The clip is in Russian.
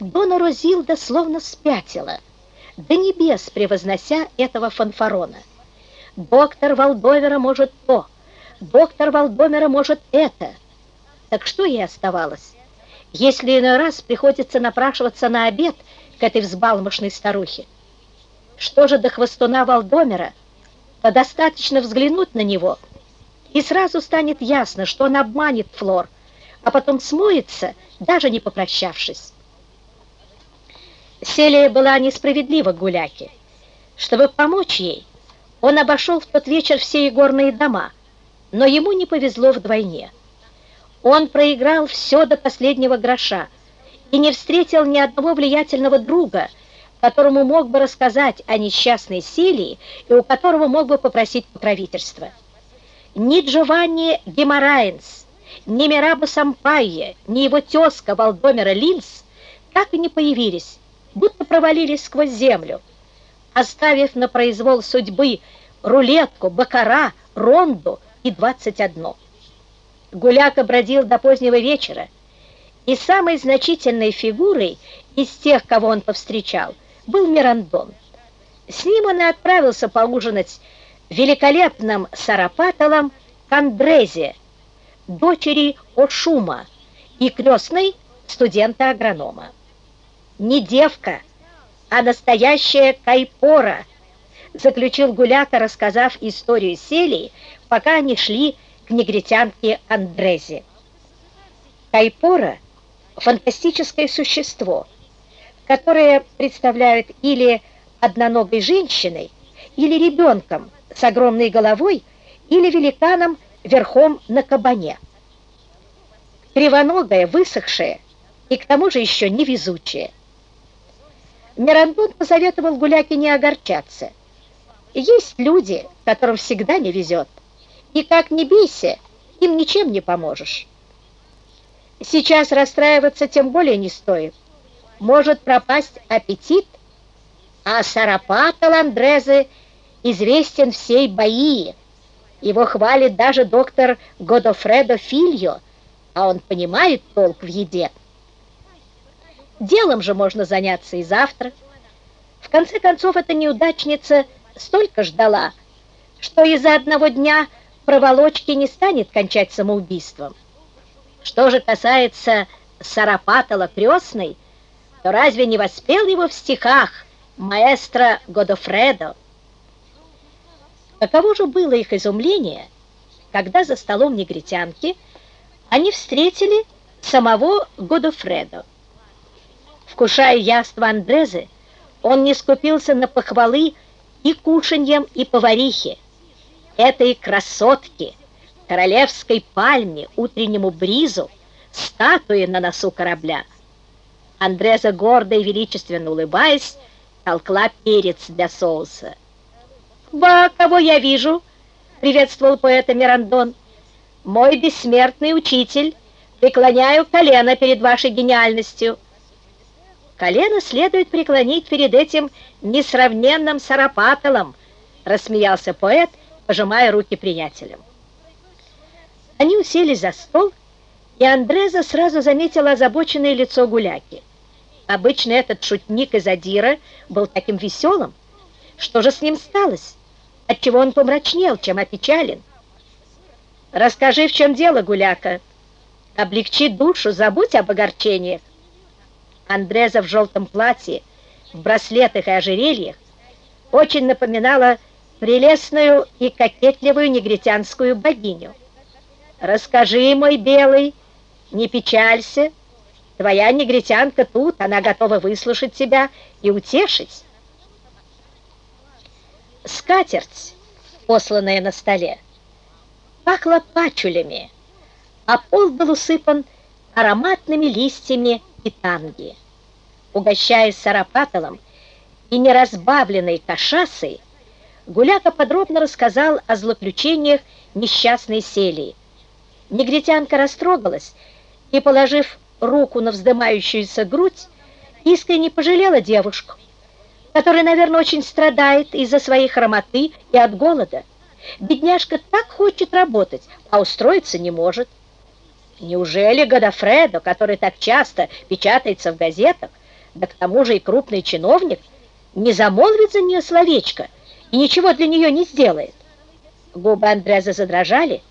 Дона Розилда словно спятила, до небес превознося этого фанфарона. Доктор Валдовера может то, доктор Валдомера может это. Так что ей оставалось? Если иной раз приходится напрашиваться на обед к этой взбалмошной старухе. Что же до хвостуна Валдомера, то достаточно взглянуть на него, и сразу станет ясно, что он обманет Флор, а потом смоется, даже не попрощавшись. Селия была несправедлива к Гуляке. Чтобы помочь ей, он обошел в тот вечер все игорные дома, но ему не повезло вдвойне. Он проиграл все до последнего гроша и не встретил ни одного влиятельного друга, которому мог бы рассказать о несчастной Селии и у которого мог бы попросить покровительства. Ни Джованни Геморайнс, ни Мираба Сампайе, ни его тезка Валдомера Линс так и не появились, провалились сквозь землю, оставив на произвол судьбы рулетку, бакара, ронду и двадцать одно. Гуляка бродил до позднего вечера, и самой значительной фигурой из тех, кого он повстречал, был Мирандон. С ним он и отправился поужинать великолепным сарапаталом Кандрезе, дочери Ошума и крестной студента-агронома. Не девка, а настоящая кайпора, заключил Гуляка, рассказав историю Селии, пока они шли к негритянке Андрезе. Кайпора – фантастическое существо, которое представляют или одноногой женщиной, или ребенком с огромной головой, или великаном верхом на кабане. Кривоногая, высохшая и к тому же еще невезучая. Мирандон посоветовал Гуляке не огорчаться. Есть люди, которым всегда не везет, и как ни бейся, им ничем не поможешь. Сейчас расстраиваться тем более не стоит. Может пропасть аппетит, а Сарапата Ландрезе известен всей Баии. Его хвалит даже доктор Годофредо Фильо, а он понимает толк в еде. Делом же можно заняться и завтра. В конце концов, эта неудачница столько ждала, что из-за одного дня проволочки не станет кончать самоубийством. Что же касается Сарапатала крестной, то разве не воспел его в стихах маэстро Годофредо? Каково же было их изумление, когда за столом негритянки они встретили самого Годофредо. Вкушая яство Андрезы, он не скупился на похвалы и кушаньем, и поварихе. Этой красотке, королевской пальме, утреннему бризу, статуе на носу корабля. Андреза, гордо и величественно улыбаясь, толкла перец для соуса. «Ба, кого я вижу!» — приветствовал поэта Мирандон. «Мой бессмертный учитель, преклоняю колено перед вашей гениальностью». Колено следует преклонить перед этим несравненным Сарапаталом, рассмеялся поэт, пожимая руки приятелям. Они уселись за стол, и Андреза сразу заметила озабоченное лицо Гуляки. Обычно этот шутник из Адира был таким веселым. Что же с ним сталось? Отчего он помрачнел, чем опечален? Расскажи, в чем дело, Гуляка. Облегчи душу, забудь об огорчениях. Андреза в желтом платье, в браслетах и ожерельях, очень напоминала прелестную и кокетливую негритянскую богиню. «Расскажи, мой белый, не печалься, твоя негритянка тут, она готова выслушать тебя и утешить». Скатерть, посланная на столе, пахла пачулями, а пол был усыпан ароматными листьями питанги. Угощаясь сарапаталом и неразбавленной кашасой, Гуляка подробно рассказал о злоключениях несчастной Селии. Негритянка растрогалась и, положив руку на вздымающуюся грудь, искренне пожалела девушку, которая, наверное, очень страдает из-за своей хромоты и от голода. Бедняжка так хочет работать, а устроиться не может. Неужели Годофредо, который так часто печатается в газетах, да к тому же и крупный чиновник, не замолвит за нее словечко и ничего для нее не сделает. Губы Андреза задрожали,